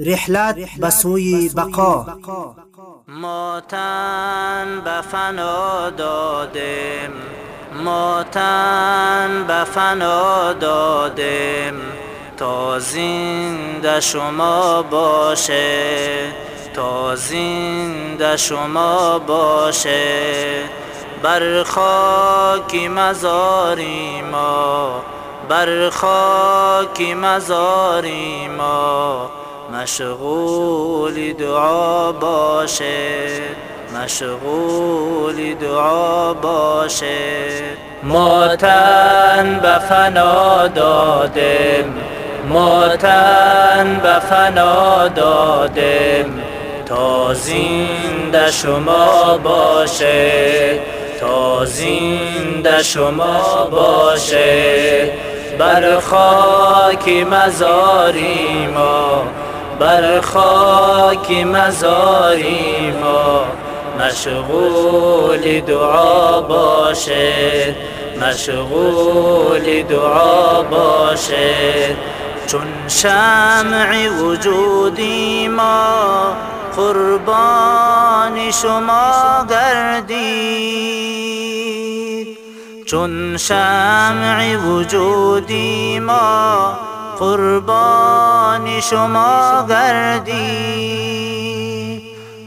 رحلت به سوی بقا. ما تن به فنا دادیم ما تن به فنا دادیم تا زنده شما باشه. تا زنده شما باشه. بر خاک مزاری ما. بر خاک مزاری ما. مشغول دعا باشه مشغول دعا باشه. ما تن به فنا دادیم ما تن به فنا دادیم تا زنده شما باشه تا زنده شما باشه. بر خاک مزاری ما بر خاک مزاری ما مشغول دعا باشه. مشغول دعا باشه. چون شمع وجودی ما قربان شما گردید. چون شمع وجودی ما قربان شما گردی.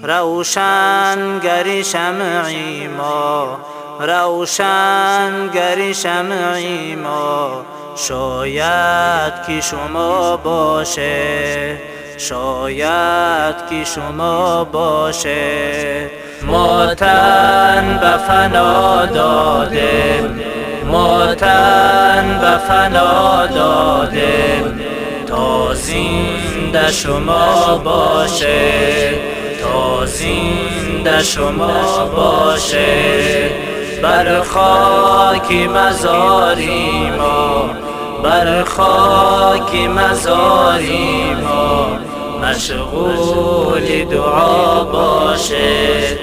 روشن گری شمعی ما روشن گری شمعی ما. شاید که شما باشه شاید که شما باشه. ما تن به فنا دادیم. ما به فنا دادیم تا زنده شما باشه تا زنده شما باشه. بر خاک مزاری ما بر خاک مزاری ما. مشغول دعا باشه.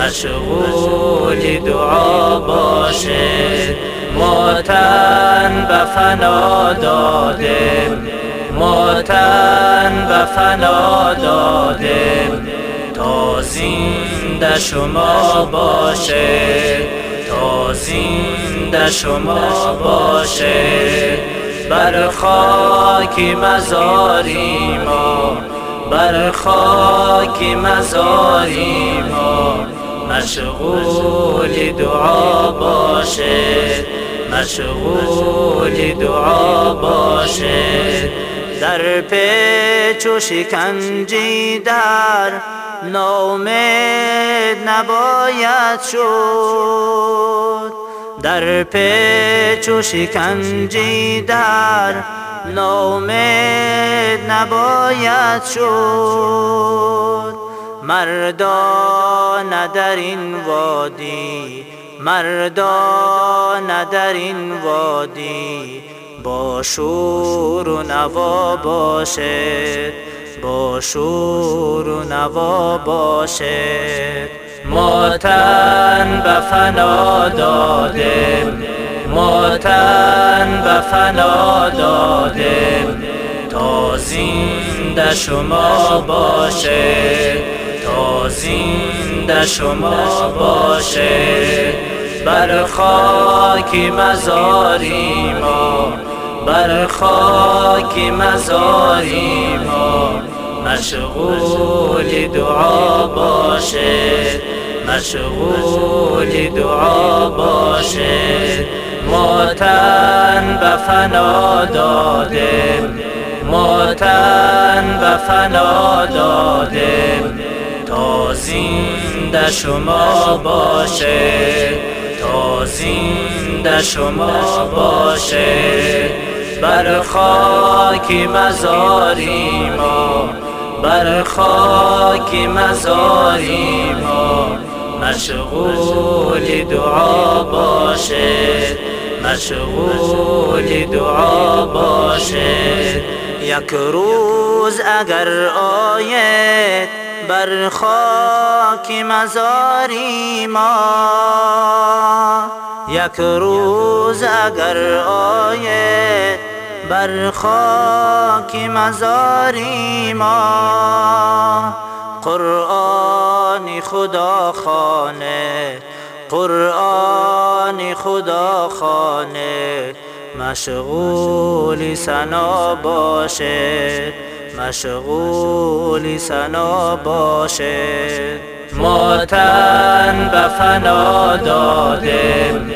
مشغول دعا باشه. ما تن به فنا دادیم. ما به فنا دادیم. تا زنده شما باشه. تا زنده شما باشه. بر خاک مزاری ما بر خاک مزاری ما مشغول دعا باشه مشغول دعا باشه. در پیچ و شکنجی در نامید نباید شد. در پیچ و شکنجی در نامید نباید شد. مردان در این وادی مردان در این وادی. با شور و نوا باشد با شور و نوا باشد ما تن به فنا دادیم ما تن به فنا دادیم. تا زنده شما باشه. زنده شما باشه. بر خاک مزاری ما بر خاک مزاری ما. مشغول دعا باشه مشغول دعا باشه. ما تن به فنا دادیم ما تن به فنا دادیم زنده شما باشه تا زنده شما باشه. بر خاک مزاری ما بر خاک مزاری ما مشغول دعا باشه مشغول دعا باشه. یک روز اگر آید بر خاک مزاری ما. یک روز اگر آید بر خاک مزاری ما. قرآن خدا خانه قرآن خدا خانه مشغول سنا باشه. مشغول سنا باشه. ما تن به فنا دادیم.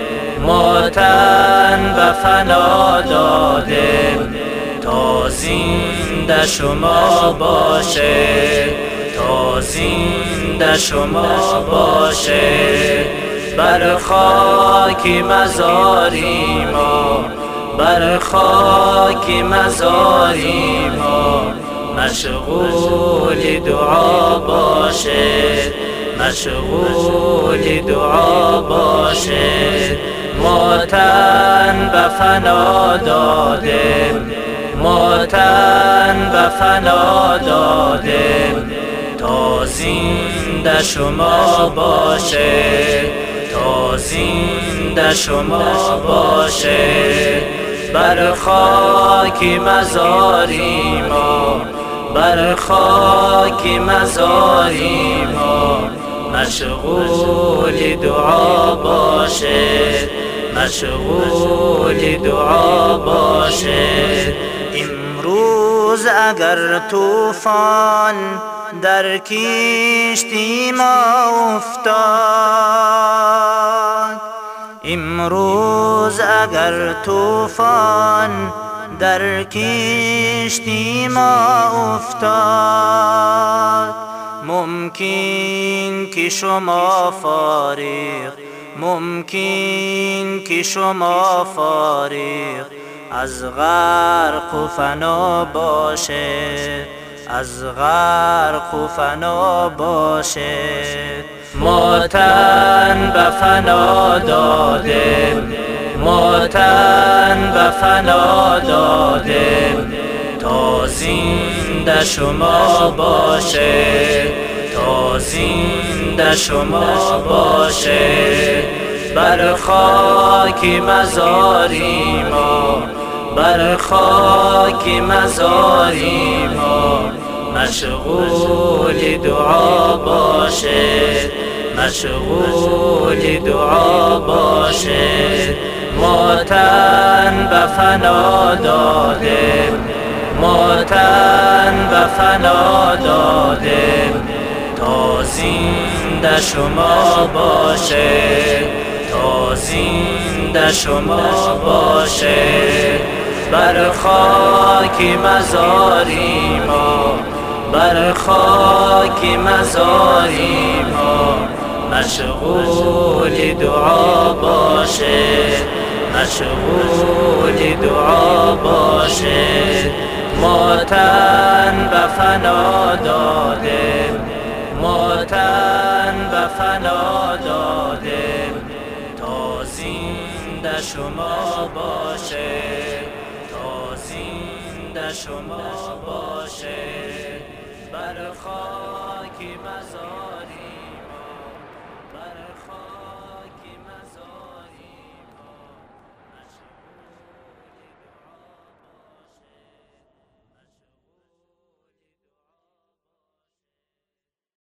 ما تن به فنا دادیم. تا زنده شما باشه. تا زنده شما باشه. بر خاک مزاری ما بر خاک مزاری ما مشغول دعا باشه. مشغول دعا باشه. ما تن به فنا دادیم. ما تن به فنا دادیم. تا زنده شما باشه. تا زنده شما باشه. بر خاک مزاری ما بر خاک مزاری ما مشغول دعا باشه مشغول دعا باشه. امروز اگر طوفان در کشتی ما افتاد امروز اگر طوفان در کشتی ما افتاد. ممکن که شما فارغ ممکن که شما فارغ. از غرق و فنا باشه از غرق و فنا باشه. ما تن به فنا دادیم ما تن به فنا دادیم تا زنده شما باشه تا زنده شما باشه. بر خاک مزاری ما بر خاک مزاری ما مشغول دعا باشه. مشغول دعا باشه ما تن به فنا دادیم ما تن به فنا دادیم تا زنده شما باشه تا زنده شما باشه بر خاک مزاری ما. بر خاک مزاری ما. مشغول دعا باشه. مشغول دعا باشه. ما تن به فنا دادیم ما تن به فنا دادیم تا زنده شما باشه. تا زنده شما باشه. بر خاک مزار